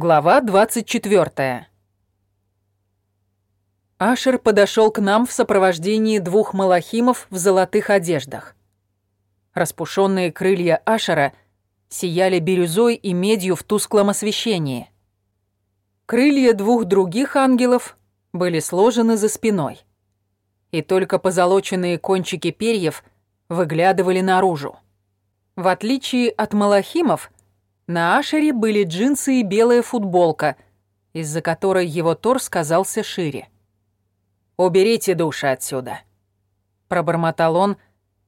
Глава 24. Ашер подошел к нам в сопровождении двух малахимов в золотых одеждах. Распушенные крылья Ашера сияли бирюзой и медью в тусклом освещении. Крылья двух других ангелов были сложены за спиной, и только позолоченные кончики перьев выглядывали наружу. В отличие от малахимов, на Ашере были джинсы и белая футболка, из-за которой его торс казался шире. «Уберите души отсюда», — пробормотал он,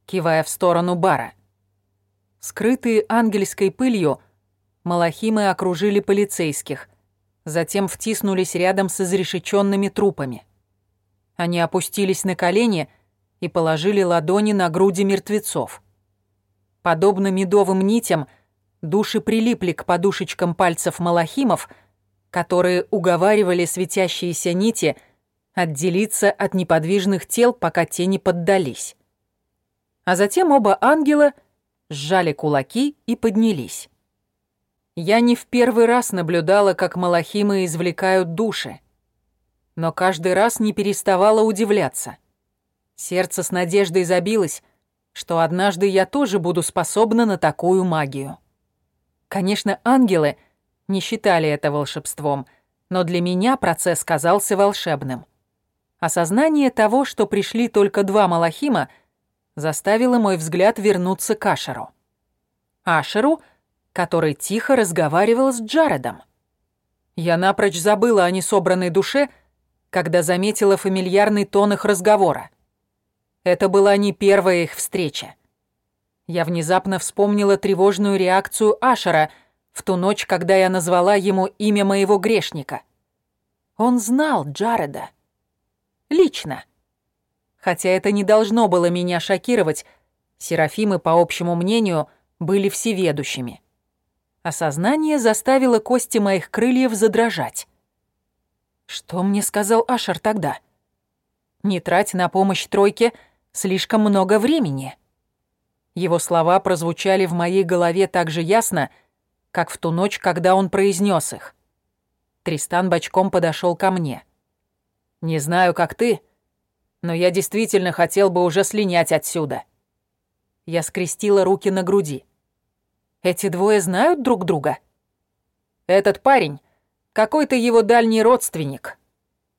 кивая в сторону бара. Скрытые ангельской пылью, малахимы окружили полицейских, затем втиснулись рядом с изрешеченными трупами. Они опустились на колени и положили ладони на груди мертвецов. Подобно медовым нитям — Души прилипли к подушечкам пальцев малахимов, которые уговаривали светящиеся нити отделиться от неподвижных тел, пока те не поддались. А затем оба ангела сжали кулаки и поднялись. Я не в первый раз наблюдала, как малахимы извлекают души, но каждый раз не переставала удивляться. Сердце с надеждой забилось, что однажды я тоже буду способна на такую магию. Конечно, ангелы не считали это волшебством, но для меня процесс казался волшебным. Осознание того, что пришли только два Малахима, заставило мой взгляд вернуться к Ашеру. Ашеру, который тихо разговаривал с Джаредом. Я напрочь забыла о несобранной душе, когда заметила фамильярный тон их разговора. Это была не первая их встреча. Я внезапно вспомнила тревожную реакцию Ашера в ту ночь, когда я назвала ему имя моего грешника. Он знал Джареда. Лично. Хотя это не должно было меня шокировать, Серафимы, по общему мнению, были всеведущими. Осознание заставило кости моих крыльев задрожать. Что мне сказал Ашер тогда? Не трать на помощь тройке слишком много времени. Его слова прозвучали в моей голове так же ясно, как в ту ночь, когда он произнес их. Тристан бочком подошел ко мне. «Не знаю, как ты, но я действительно хотел бы уже слинять отсюда». Я скрестила руки на груди. «Эти двое знают друг друга?» «Этот парень — какой-то его дальний родственник.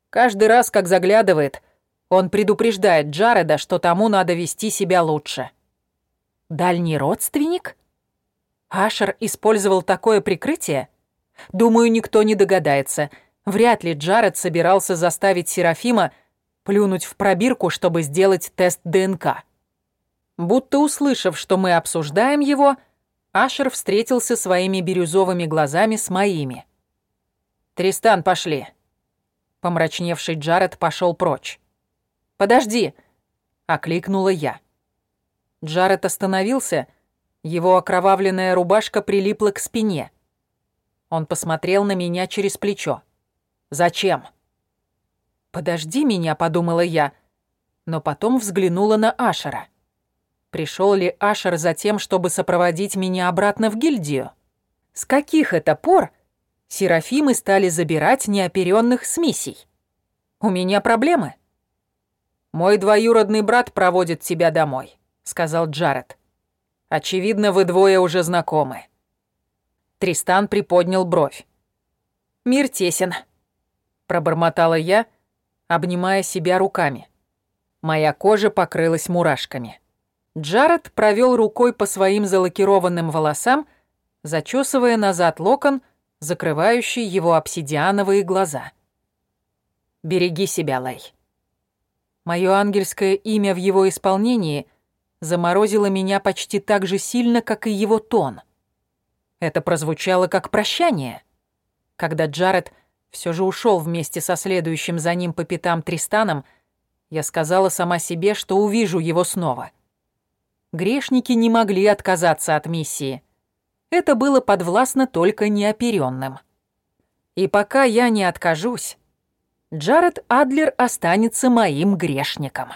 Каждый раз, как заглядывает, он предупреждает Джареда, что тому надо вести себя лучше». Дальний родственник? Ашер использовал такое прикрытие? Думаю, никто не догадается. Вряд ли Джаред собирался заставить Серафима плюнуть в пробирку, чтобы сделать тест ДНК. Будто услышав, что мы обсуждаем его, Ашер встретился своими бирюзовыми глазами с моими. «Тристан, пошли!» Помрачневший Джаред пошел прочь. «Подожди!» — окликнула я. Джаред остановился, его окровавленная рубашка прилипла к спине. Он посмотрел на меня через плечо. «Зачем?» «Подожди меня», — подумала я, но потом взглянула на Ашера. Пришел ли Ашер за тем, чтобы сопроводить меня обратно в гильдию? С каких это пор Серафимы стали забирать неоперенных с миссий? У меня проблемы. Мой двоюродный брат проводит тебя домой. — сказал Джаред. «Очевидно, вы двое уже знакомы». Тристан приподнял бровь. «Мир тесен», — пробормотала я, обнимая себя руками. Моя кожа покрылась мурашками. Джаред провел рукой по своим залакированным волосам, зачесывая назад локон, закрывающий его обсидиановые глаза. «Береги себя, Лэй». Мое ангельское имя в его исполнении заморозило меня почти так же сильно, как и его тон. Это прозвучало как прощание. Когда Джаред все же ушел вместе со следующим за ним по пятам Тристаном, я сказала сама себе, что увижу его снова. Грешники не могли отказаться от миссии. Это было подвластно только неоперенным. И пока я не откажусь, Джаред Адлер останется моим грешником.